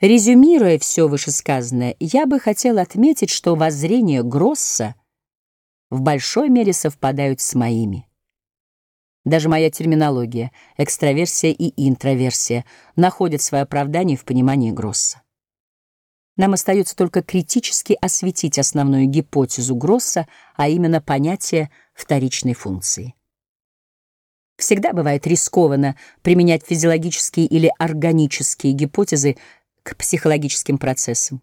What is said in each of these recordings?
Резюмируя все вышесказанное, я бы хотел отметить, что воззрения Гросса в большой мере совпадают с моими. Даже моя терминология, экстраверсия и интроверсия, находят свое оправдание в понимании Гросса. Нам остается только критически осветить основную гипотезу Гросса, а именно понятие вторичной функции. Всегда бывает рискованно применять физиологические или органические гипотезы к психологическим процессам.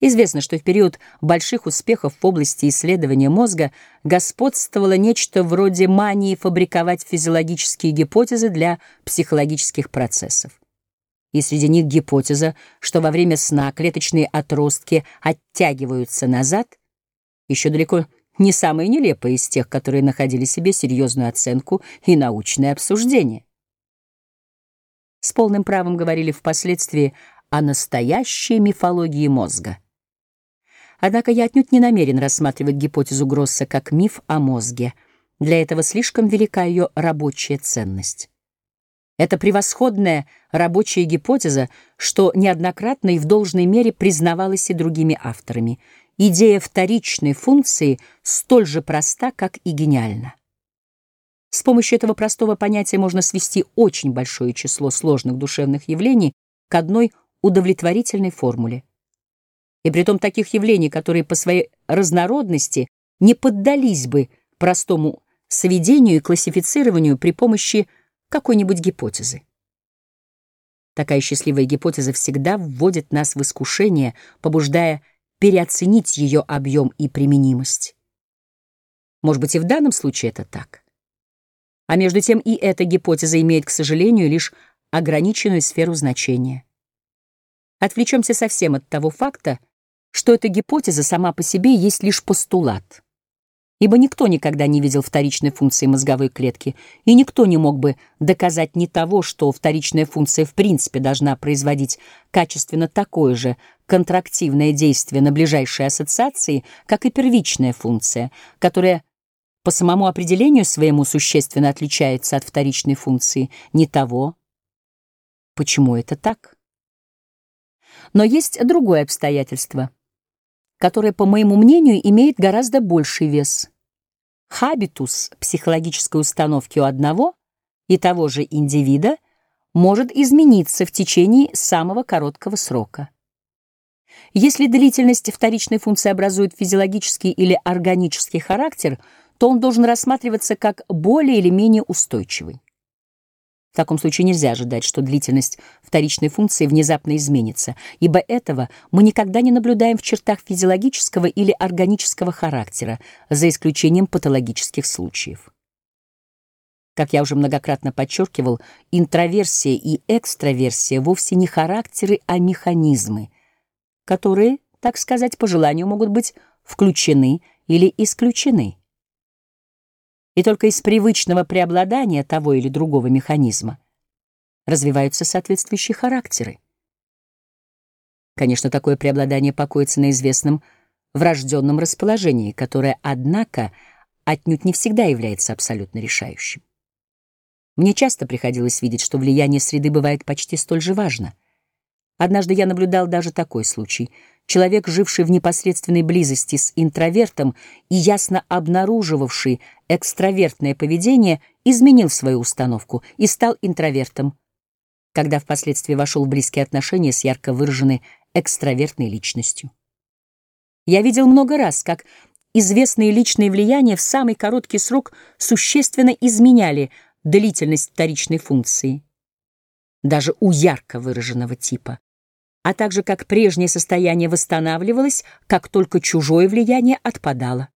Известно, что в период больших успехов в области исследования мозга господствовало нечто вроде мании фабриковать физиологические гипотезы для психологических процессов. И среди них гипотеза, что во время сна клеточные отростки оттягиваются назад, еще далеко не самая нелепая из тех, которые находили себе серьезную оценку и научное обсуждение. С полным правом говорили впоследствии о настоящей мифологии мозга. Однако я отнюдь не намерен рассматривать гипотезу Гросса как миф о мозге. Для этого слишком велика ее рабочая ценность. Это превосходная рабочая гипотеза, что неоднократно и в должной мере признавалась и другими авторами. Идея вторичной функции столь же проста, как и гениальна. С помощью этого простого понятия можно свести очень большое число сложных душевных явлений к одной удовлетворительной формуле. И притом таких явлений, которые по своей разнородности не поддались бы простому сведению и классифицированию при помощи какой-нибудь гипотезы. Такая счастливая гипотеза всегда вводит нас в искушение, побуждая переоценить ее объем и применимость. Может быть, и в данном случае это так. А между тем и эта гипотеза имеет, к сожалению, лишь ограниченную сферу значения. Отвлечемся совсем от того факта, что эта гипотеза сама по себе есть лишь постулат. Ибо никто никогда не видел вторичной функции мозговой клетки, и никто не мог бы доказать ни того, что вторичная функция в принципе должна производить качественно такое же контрактивное действие на ближайшей ассоциации, как и первичная функция, которая по самому определению своему существенно отличается от вторичной функции, не того, почему это так. Но есть другое обстоятельство, которое, по моему мнению, имеет гораздо больший вес. Хабитус психологической установки у одного и того же индивида может измениться в течение самого короткого срока. Если длительность вторичной функции образует физиологический или органический характер, то он должен рассматриваться как более или менее устойчивый. В таком случае нельзя ожидать, что длительность вторичной функции внезапно изменится, ибо этого мы никогда не наблюдаем в чертах физиологического или органического характера, за исключением патологических случаев. Как я уже многократно подчеркивал, интроверсия и экстраверсия вовсе не характеры, а механизмы, которые, так сказать, по желанию могут быть включены или исключены и только из привычного преобладания того или другого механизма развиваются соответствующие характеры. Конечно, такое преобладание покоится на известном врожденном расположении, которое, однако, отнюдь не всегда является абсолютно решающим. Мне часто приходилось видеть, что влияние среды бывает почти столь же важно. Однажды я наблюдал даже такой случай — Человек, живший в непосредственной близости с интровертом и ясно обнаруживавший экстравертное поведение, изменил свою установку и стал интровертом, когда впоследствии вошел в близкие отношения с ярко выраженной экстравертной личностью. Я видел много раз, как известные личные влияния в самый короткий срок существенно изменяли длительность вторичной функции, даже у ярко выраженного типа а также как прежнее состояние восстанавливалось, как только чужое влияние отпадало.